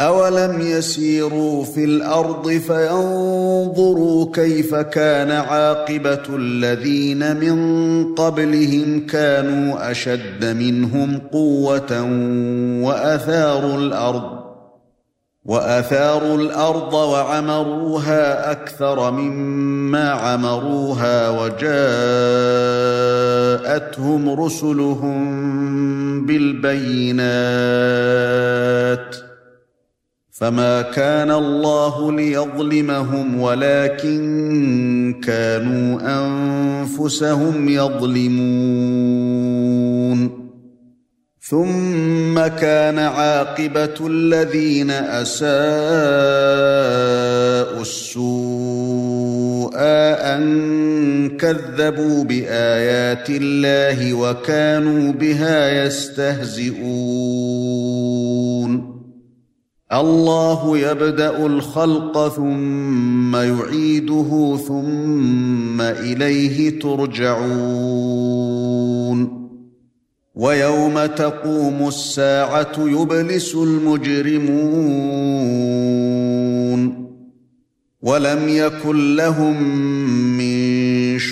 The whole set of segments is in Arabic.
اولم يسيروا في الأرض فينظروا كيف كان عاقبه الذين من قبلهم كانوا اشد منهم قوه واثاروا الأرض واثاروا الأرض وعمروها أكثر مما عمروها وجاءتهم رسلهم بالبينات فما كان الله ليظلمهم ولكن كانوا انفسهم يظلمون ثم كان عاقبه الذين اساءوا السوء ان كذبوا بايات الله وكانوا بها يستهزئون الله يبدأ الخلق ثم يعيده ثم إليه ترجعون. ويوم تقوم الساعة يبلس المجرمون. ولم يكن لهم من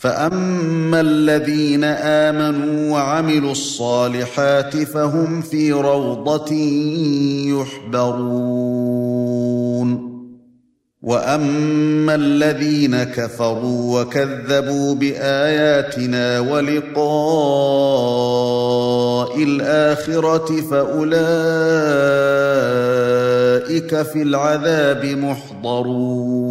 فاما الذين امنوا وعملوا الصالحات فهم في روضه يحبرون واما الذين كفروا وكذبوا باياتنا ولقاء الاخره فاولئك في العذاب محضرون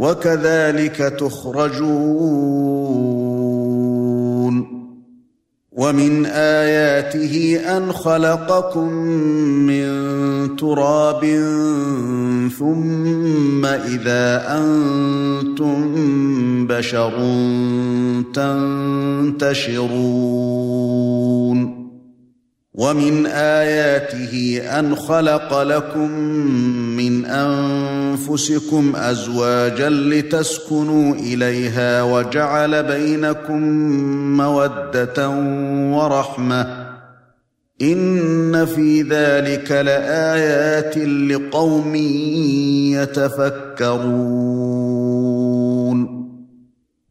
وكذلك تخرجون. ومن آياته أن خلقكم من تراب ثم إذا أنتم بشر تنتشرون. ومن آياته أن خلق لكم من أنفسكم أزواجا لتسكنوا إليها وجعل بينكم مودة ورحمة إن في ذلك لآيات لقوم يتفكرون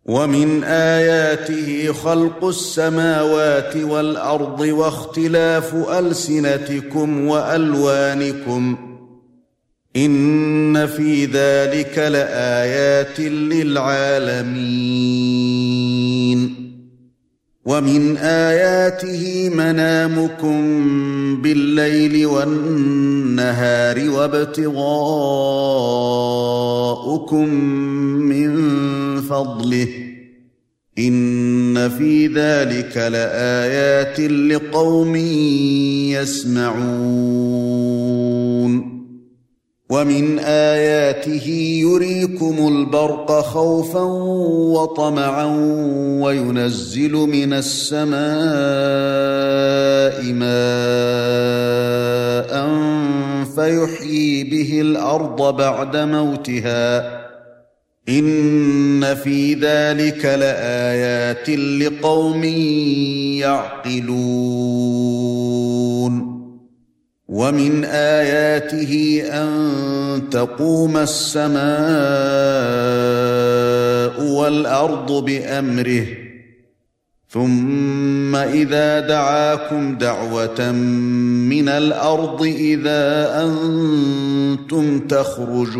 ومن آياته خلق السماوات والأرض واختلاف ألسنتكم وألوانكم إن في ذلك لآيات للعالمين ومن آياته منامكم بالليل والنهار وابتغاؤكم من فضله إن في ذلك لآيات لقوم يسمعون. ومن آياته يريكم البرق خوفا وطمعا وينزل من السماء ماء فيحيي به الأرض بعد موتها. ان في ذلك لايات لقوم يعقلون ومن اياته ان تقوم السماء والارض بامره ثم اذا دعاكم دعوه من الأرض اذا أنتم تخرجون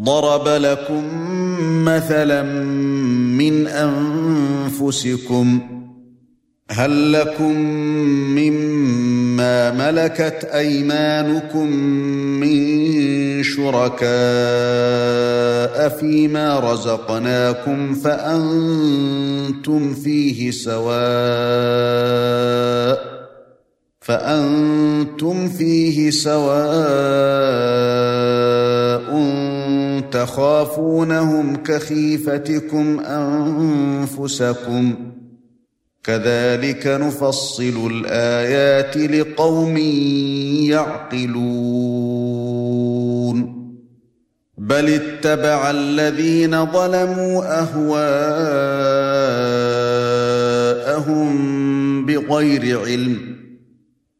ضرب لكم مثلا من أنفسكم هل لكم مما ملكت أيمانكم من شركاء فيما رزقناكم فأنتم فيه سواء فأنتم فيه سواء تخافونهم كخيفتكم أنفسكم. كذلك نفصل الآيات لقوم يعقلون. بل اتبع الذين ظلموا أهواءهم بغير علم.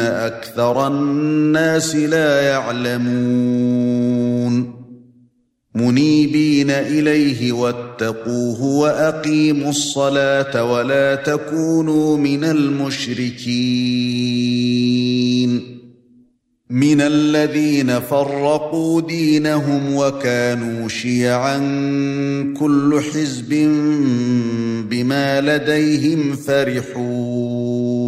أكثر الناس لا يعلمون. منيبين إليه واتقوه وأقيموا الصلاة ولا تكونوا من المشركين. من الذين فرقوا دينهم وكانوا شيعا كل حزب بما لديهم فرحون.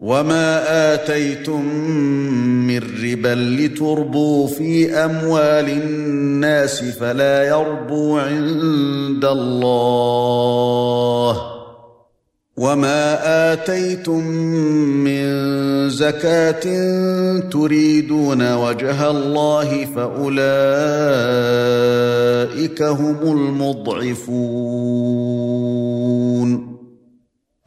وما اتيتم من ربا لتربوا في اموال الناس فلا يربو عند الله وما اتيتم من زكاه تريدون وجه الله فاولئك هم المضعفون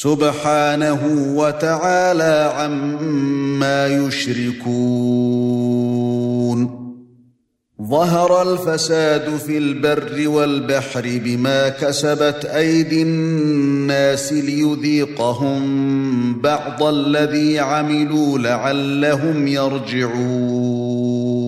سبحانه وتعالى عما يشركون. ظهر الفساد في البر والبحر بما كسبت أيدي الناس ليذيقهم بعض الذي عملوا لعلهم يرجعون.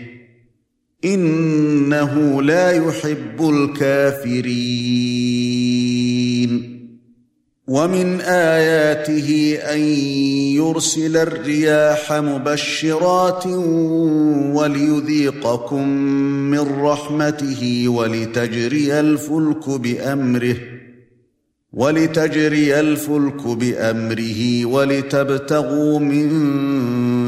إنه لا يحب الكافرين. ومن آياته أن يرسل الرياح مبشرات وليذيقكم من رحمته ولتجري الفلك بأمره ولتجري الفلك بأمره ولتبتغوا من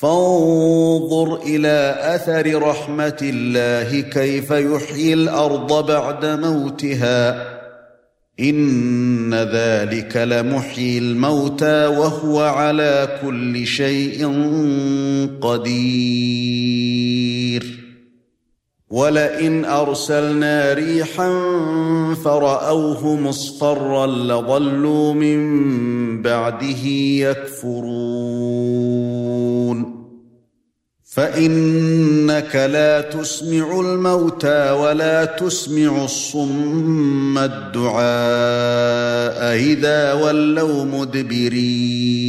فانظر إلى أثر رحمة الله كيف يحيي الأرض بعد موتها. إن ذلك لمحيي الموتى وهو على كل شيء قدير. ولئن أرسلنا ريحا فرأوه مصفرا لظلوا من بعده يكفرون. فإنك لا تسمع الموتى ولا تسمع الصم الدعاء إذا ولوا مدبرين.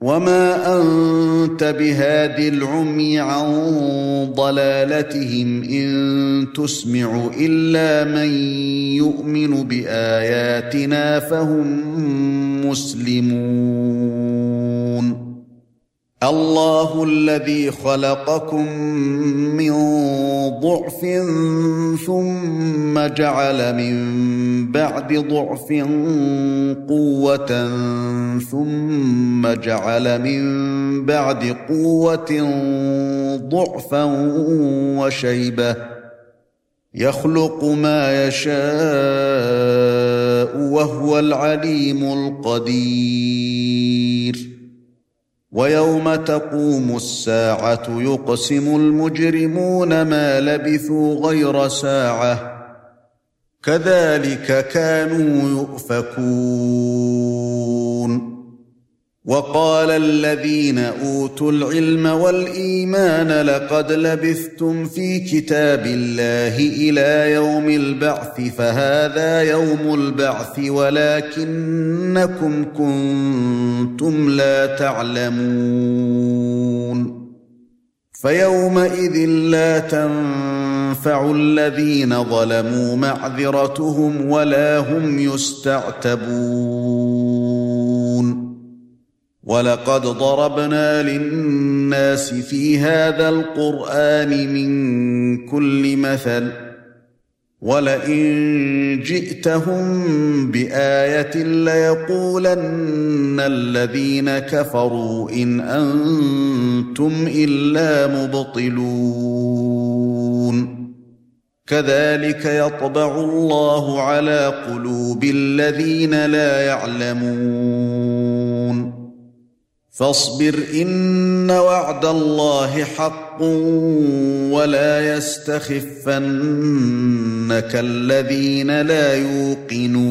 وما أنت بهاد العمي عن ضلالتهم إن تسمع إلا من يؤمن بآياتنا فهم مسلمون. الله الذي خلقكم من ضعف ثم جعل من بعد ضعف قوة ثم جعل من بعد قوة ضعفا وشيبة يخلق ما يشاء وهو العليم القدير. ويوم تقوم الساعة يقسم المجرمون ما لبثوا غير ساعة. كذلك كانوا يؤفكون. وقال الذين أوتوا العلم والإيمان لقد لبثتم في كتاب الله إلى يوم البعث فهذا يوم البعث ولكنكم كنتم لا تعلمون. فيومئذ لا تنفع الذين ظلموا معذرتهم ولا هم يستعتبون. ولقد ضربنا للناس في هذا القرآن من كل مثل ولئن جئتهم بآية ليقولن الذين كفروا إن أنتم إلا مبطلون. كذلك يطبع الله على قلوب الذين لا يعلمون. فاصبر إن وعد الله حق ولا يستخفنك الذين لا يوقنون.